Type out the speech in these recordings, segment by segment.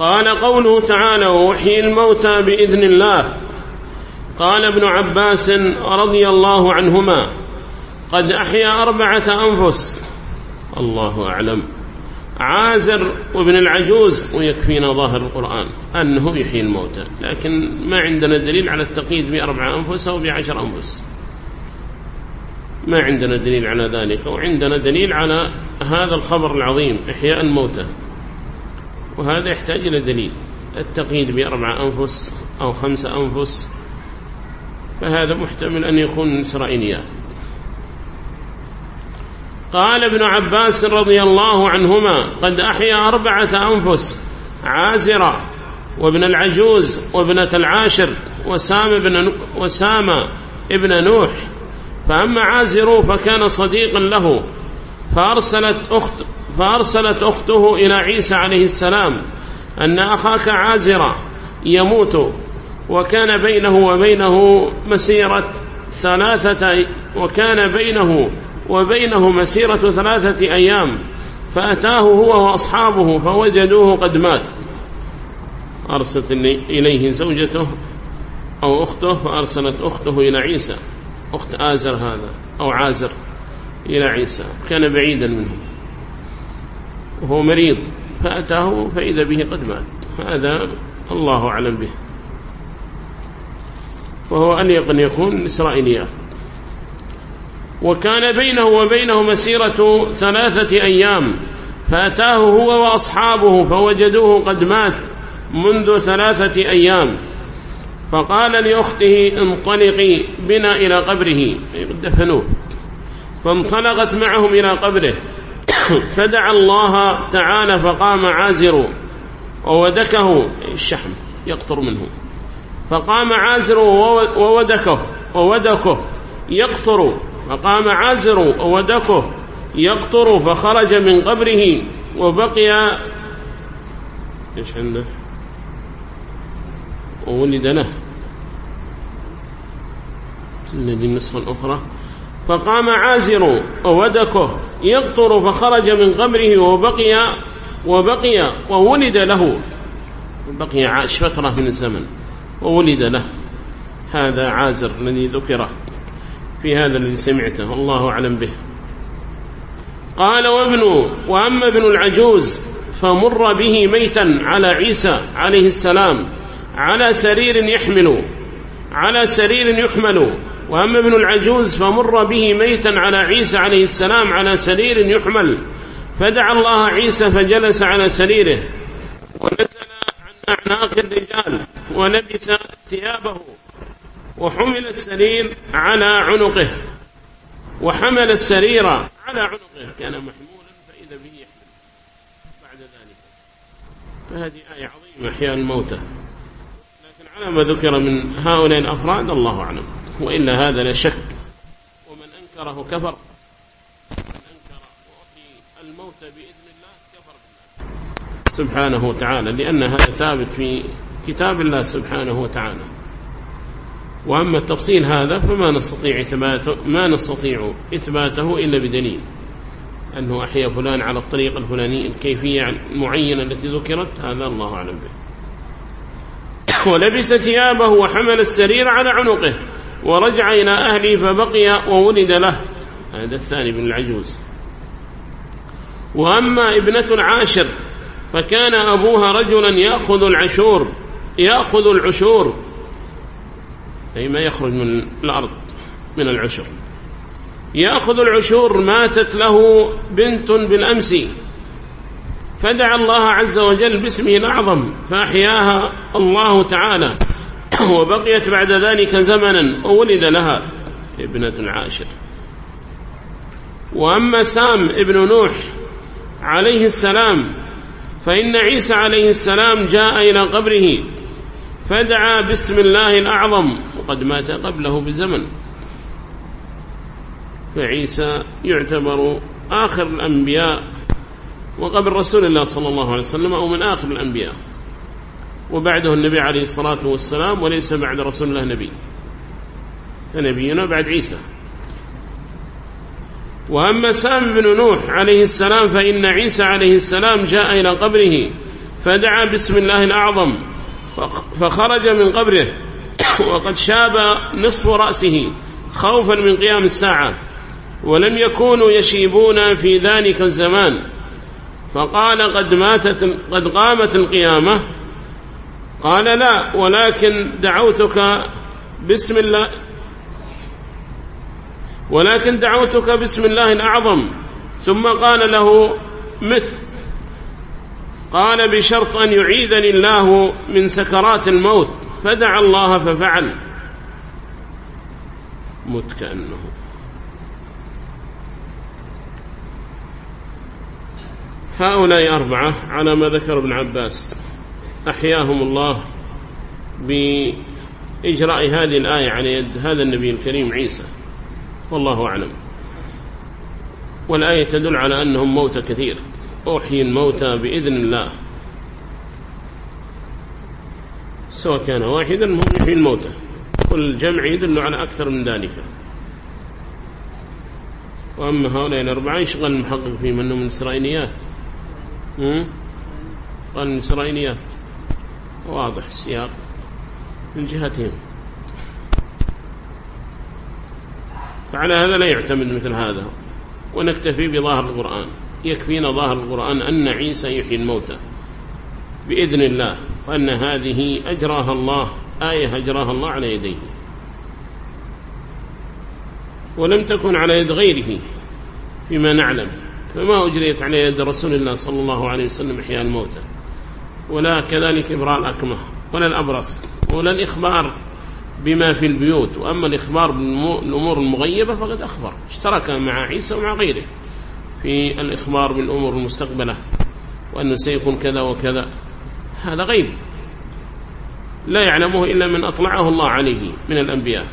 قال قوله تعالى وحي الموتى بإذن الله. قال ابن عباس رضي الله عنهما قد أحيا أربعة أنفس. الله أعلم. عازر وابن العجوز ويكفينا ظاهر القرآن أنه يحيي الموتى لكن ما عندنا دليل على التقييد بأربع أنفس أو بعشر أنفس. ما عندنا دليل على ذلك وعندنا دليل على هذا الخبر العظيم إحياء الموتى. وهذا يحتاج إلى دليل. التقييد بأربع أنفس أو خمس أنفس فهذا محتمل أن يكون إسرائيليات قال ابن عباس رضي الله عنهما قد أحيا أربعة أنفس عازرة وابن العجوز وابنة العاشر وسام ابن, وسام ابن نوح. فأما عازر فكان صديقا له فأرسلت, أخت فأرسلت أخته إلى عيسى عليه السلام أن أخاك عازر يموت وكان بينه وبينه مسيرة ثلاثة وكان بينه وبينه مسيرة ثلاثة أيام فأتاه هو وأصحابه فوجدوه قد مات. أرسلت إليه زوجته أو أخته فأرسلت أخته إلى عيسى. أخت آزر هذا أو عازر إلى عيسى. كان بعيدا منه. وهو مريض فأتاه فإذا به قد مات. هذا الله أعلم به. وهو أليق أن يكون إسرائيليات وكان بينه وبينه مسيرة ثلاثة أيام. فأتاه هو وأصحابه فوجدوه قد مات منذ ثلاثة أيام. فقال لأخته انطلقي بنا إلى قبره. دفنوه. فانطلقت معهم إلى قبره. فدعا الله تعالى فقام عازر وودكه. الشحم يقطر منه. فقام عازر وودكه وودكه يقطر. فقام عازر وودكه يقطر فخرج من قبره وبقي. إيش عندك؟ وولد له. الذي النسخة الأخرى. فقام عازر وودكه يقطر فخرج من قبره وبقي وبقي وولد له. بقي عاش فترة من الزمن وولد له. هذا عازر الذي ذكره في هذا الذي سمعته. والله أعلم به. قال وابن وأما ابن العجوز فمر به ميتا على عيسى عليه السلام على سرير يحمل على سرير يحمل وأما ابن العجوز فمر به ميتا على عيسى عليه السلام على سرير يحمل فدعا الله عيسى فجلس على سريره ونزل عن أعناق الرجال ولبس ثيابه وحمل السرير على عنقه وحمل السرير على عنقه. كان محمولا فإذا به يحمل. بعد ذلك فهذه آية عظيمة أحياء الموتى. لكن على ما ذكر من هؤلاء الأفراد الله أعلم. وإلا هذا لا شك. ومن أنكره كفر. من أنكر وأحيي الموت بإذن الله كفر بالله سبحانه وتعالى لأن هذا ثابت في كتاب الله سبحانه وتعالى. وأما التفصيل هذا فما نستطيع إثباته ما نستطيع إثباته إلا بدليل. أنه أحيا فلان على الطريقة الفلانية الكيفية المعينة التي ذكرت هذا الله أعلم به. ولبس ثيابه وحمل السرير على عنقه. ورجع إلى أهله فبقي وولد له. هذا الثاني من العجوز. وأما ابنة العاشر فكان أبوها رجلا يأخذ العشور يأخذ العشور. أي ما يخرج من الأرض من العشر. يأخذ العشور ماتت له بنت بالأمس. فدعا الله عز وجل باسمه الأعظم فأحياها الله تعالى. وبقيت بعد ذلك زمنا وولد لها ابنة عاشر وأما سام ابن نوح عليه السلام فإن عيسى عليه السلام جاء إلى قبره فدعا باسم الله الأعظم وقد مات قبله بزمن. فعيسى يعتبر آخر الأنبياء وقبل رسول الله صلى الله عليه وسلم أو من آخر الأنبياء. وبعده النبي عليه الصلاة والسلام وليس بعد رسول الله نبي. فنبينا بعد عيسى. وأما سام بن نوح عليه السلام فإن عيسى عليه السلام جاء إلى قبره فدعا بسم الله الأعظم فخرج من قبره وقد شاب نصف رأسه خوفا من قيام الساعة ولم يكونوا يشيبون في ذلك الزمان. فقال قد ماتت قد قامت القيامة قال لا ولكن دعوتك بسم الله ولكن دعوتك بسم الله الأعظم. ثم قال له مت. قال بشرط أن يعيذني الله من سكرات الموت. فدعا الله ففعل. مت كأنه. هؤلاء أربعة على ما ذكر ابن عباس. أحياهم الله بإجراء هذه الآية على يد هذا النبي الكريم عيسى. والله أعلم. والآية تدل على أنهم موتى كثير. أحيي الموتى بإذن الله. سواء كان واحدا هم يحيي الموتى. كل جمع يدل على أكثر من ذلك. وأما هؤلاء الأربعة يشغل المحقق فيهم؟ أنهم من إسرائيليات قال من إسرائيليات. واضح السياق من جهتهم فعلى هذا لا يعتمد مثل هذا ونكتفي بظاهر القرآن. يكفينا ظاهر القرآن أن عيسى يحيي الموتى. بإذن الله وأن هذه أجراها الله آية أجراها الله على يديه. ولم تكن على يد غيره فيما نعلم. فما أجريت على يد رسول الله صلى الله عليه وسلم إحياء الموتى. ولا كذلك إبراء الأكمه ولا الأبرص ولا الإخبار بما في البيوت. وأما الإخبار بالأمور المغيبة فقد أخبر اشترك مع عيسى ومع غيره في الإخبار بالأمور المستقبلة وأنه سيكون كذا وكذا. هذا غيب لا يعلمه إلا من أطلعه الله عليه من الأنبياء.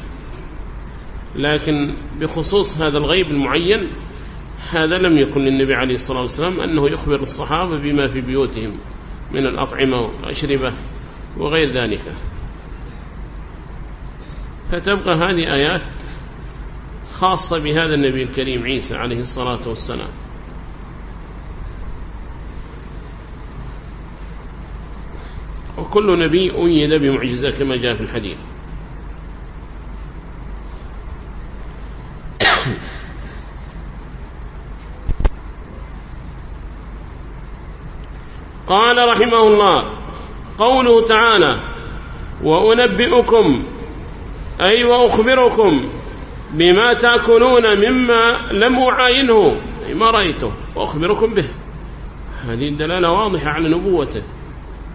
لكن بخصوص هذا الغيب المعين هذا لم يكن للنبي عليه الصلاة والسلام أنه يخبر الصحابة بما في بيوتهم. من الأطعمة والأشربة وغير ذلك. فتبقى هذه آيات خاصة بهذا النبي الكريم عيسى عليه الصلاة والسلام. وكل نبي أيد بمعجزة كما جاء في الحديث. قال رحمه الله قوله تعالى وأنبئكم أي وأخبركم بما تأكلون مما لم أعاينه. أي ما رأيته وأخبركم به. هذه الدلالة واضحة على نبوته.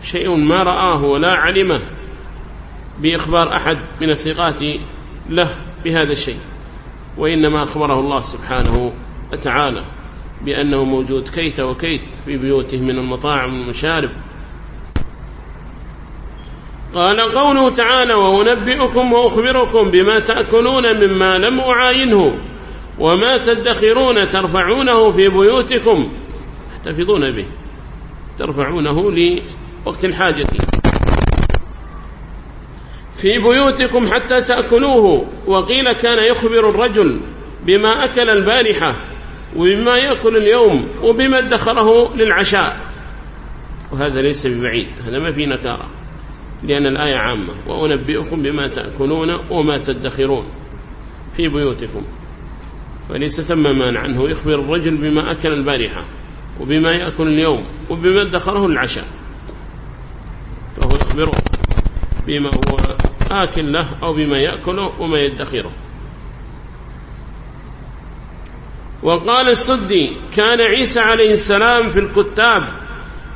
شيء ما رآه ولا علمه بإخبار أحد من الثقات له بهذا الشيء وإنما أخبره الله سبحانه وتعالى. بأنه موجود كيت وكيت في بيوته من المطاعم والمشارب. قال قوله تعالى وأنبئكم وأخبركم بما تأكلون مما لم أعاينه وما تدخرون ترفعونه في بيوتكم. تحتفظون به. ترفعونه لوقت الحاجة. في بيوتكم حتى تأكلوه. وقيل كان يخبر الرجل بما أكل البارحة. وبما يأكل اليوم وبما ادخره للعشاء. وهذا ليس ببعيد هذا ما في نكارة لأن الآية عامة وأنبئكم بما تأكلون وما تدخرون في بيوتكم. فليس ثم مانع عنه يخبر الرجل بما أكل البارحة وبما يأكل اليوم وبما ادخره العشاء فهو يخبره بما هو آكل له أو بما يأكله وما يدخره. وقال السدي كان عيسى عليه السلام في الكتاب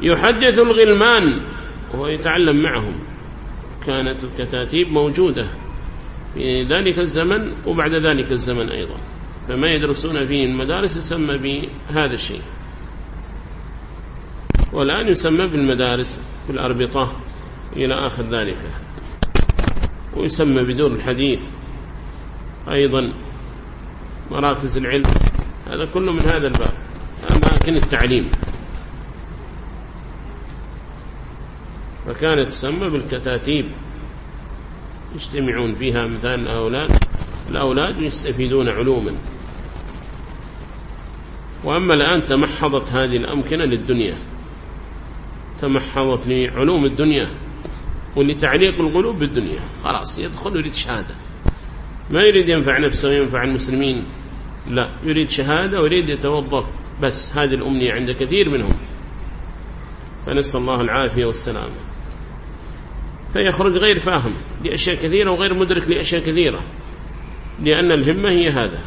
يحدث الغلمان وهو يتعلم معهم. كانت الكتاتيب موجودة في ذلك الزمن وبعد ذلك الزمن أيضا. فما يدرسون فيه المدارس يسمى بهذا الشيء. والآن يسمى بالمدارس بالأربطة إلى آخر ذلك. ويسمى بدور الحديث أيضا مراكز العلم. هذا كله من هذا الباب. أماكن التعليم. فكانت تسمى بالكتاتيب. يجتمعون فيها مثلا الأولاد الأولاد يستفيدون علوما. وأما الآن تمحضت هذه الأمكنة للدنيا. تمحضت لعلوم الدنيا. ولتعليق القلوب بالدنيا. خلاص يدخل يريد شهادة ما يريد ينفع نفسه وينفع المسلمين. لا يريد شهادة ويريد يتوظف بس هذه الأمنية عند كثير منهم. فنسأل الله العافية والسلامة. فيخرج غير فاهم لأشياء كثيرة وغير مدرك لأشياء كثيرة لأن الهمة هي هذا.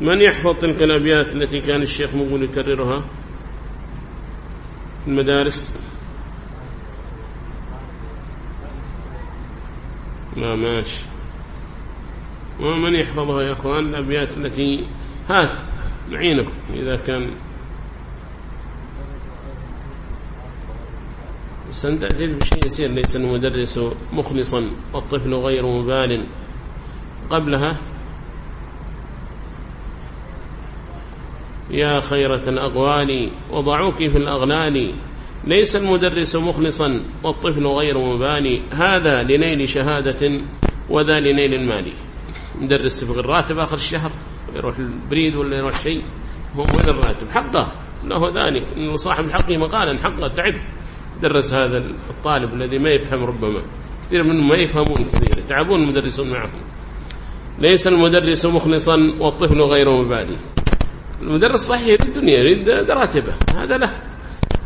من يحفظ تلك الأبيات التي كان الشيخ مقول يكررها؟ المدارس. ما ماشي. ومن يحفظها يا أخوان؟ الأبيات التي هات نعينكم إذا كان. سنتأتي بشيء يسير ليس المدرس مخلصا والطفل غير مبال. قبلها يا خيرة الأغوال وضعوك في الأغلال. ليس المدرس مخلصا والطفل غير مباني. هذا لنيل شهادة وذا لنيل المال مدرس يبغى الراتب آخر الشهر يروح البريد ولا يروح شيء هو وين الراتب؟ حقه. له ذلك إنه صاحب الحق مقالا حقه تعب. درس هذا الطالب الذي ما يفهم ربما. كثير منهم ما يفهمون كثير يتعبون المدرسون معهم. ليس المدرس مخلصا والطفل غير مبادي المدرس صحيح يريد الدنيا يريد دراتبه. هذا له.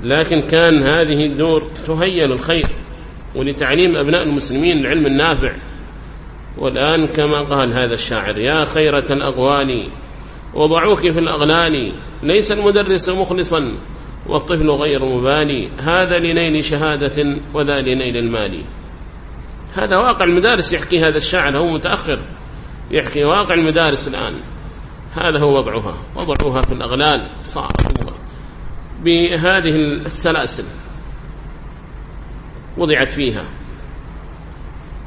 لكن كان هذه الدور تهيأ للخير ولتعليم أبناء المسلمين العلم النافع. والآن كما قال هذا الشاعر يا خيرة الأغوال وضعوك في الأغلال ليس المدرس مخلصا والطفل غير مبالي هذا لنيل شهادة وذا لنيل المال. هذا واقع المدارس يحكي هذا الشاعر هو متأخر يحكي واقع المدارس الآن. هذا هو وضعها وضعوها في الأغلال صار بهذه السلاسل وضعت فيها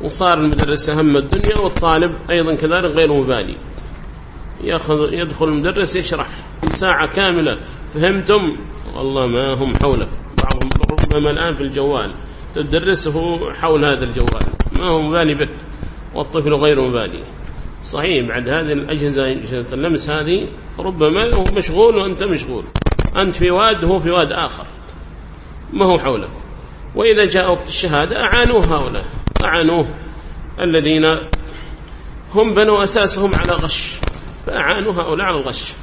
وصار المدرس أهم الدنيا والطالب أيضا كذلك غير مبالي. يأخذ يدخل المدرس يشرح ساعة كاملة. فهمتم؟ والله ما هم حولك. بعضهم ربما الآن في الجوال. تدرسه حول هذا الجوال. ما هو مبالي بك والطفل غير مبالي. صحيح بعد هذه الأجهزة أجهزة اللمس هذه ربما هو مشغول وأنت مشغول. أنت في واد وهو في واد آخر. ما هو حولك. وإذا جاء وقت الشهادة أعانوه هؤلاء. أعانوه الذين هم بنوا أساسهم على غش. فأعانوا هؤلاء على الغش.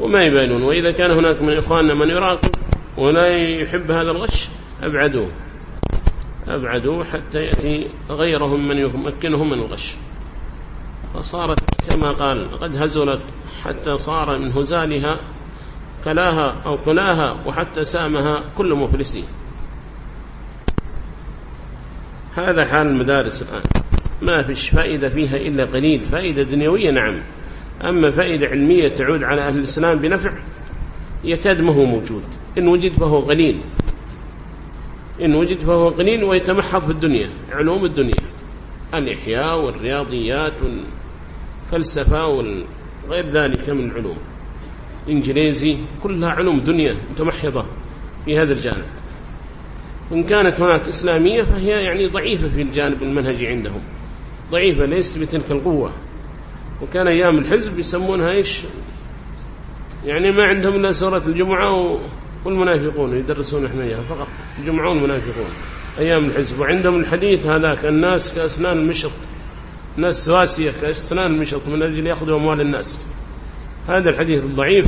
وما يبالون. وإذا كان هناك من إخواننا من يراقب ولا يحب هذا الغش أبعدوه. أبعدوه حتى يأتي غيرهم من يمكنهم من الغش. فصارت كما قال قد هزلت حتى صار من هزالها كلاها أو كلاها وحتى سامها كل مفلسين هذا حال المدارس الآن. ما فيش فائدة فيها إلا قليل. فائدة دنيوية نعم. أما فائدة علمية تعود على أهل الإسلام بنفع يكاد ما هو موجود. إن وجد فهو قليل. إن وجد فهو قليل ويتمحض في الدنيا علوم الدنيا. الإحياء والرياضيات والفلسفة وغير ذلك من العلوم. إنجليزي كلها علوم دنيا متمحضة في هذا الجانب. وإن كانت هناك إسلامية فهي يعني ضعيفة في الجانب المنهجي عندهم. ضعيفة ليست بتلك القوة. وكان أيام الحزب يسمونها إيش؟ يعني ما عندهم إلا سورة الجمعة والمنافقون يدرسون إحنا إياها فقط. الجمعة والمنافقون. أيام الحزب. وعندهم الحديث هذاك الناس كأسنان المشط. ناس سواسية كأسنان المشط من أجل يأخذوا أموال الناس. هذا الحديث الضعيف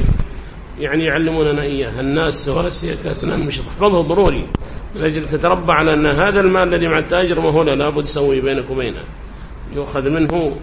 يعني يعلموننا إياه. الناس سواسية كأسنان المشط احفظه ضروري من أجل تتربى على أن هذا المال الذي مع التاجر ما هو لابد تسوي بينك وبينه. يؤخذ منه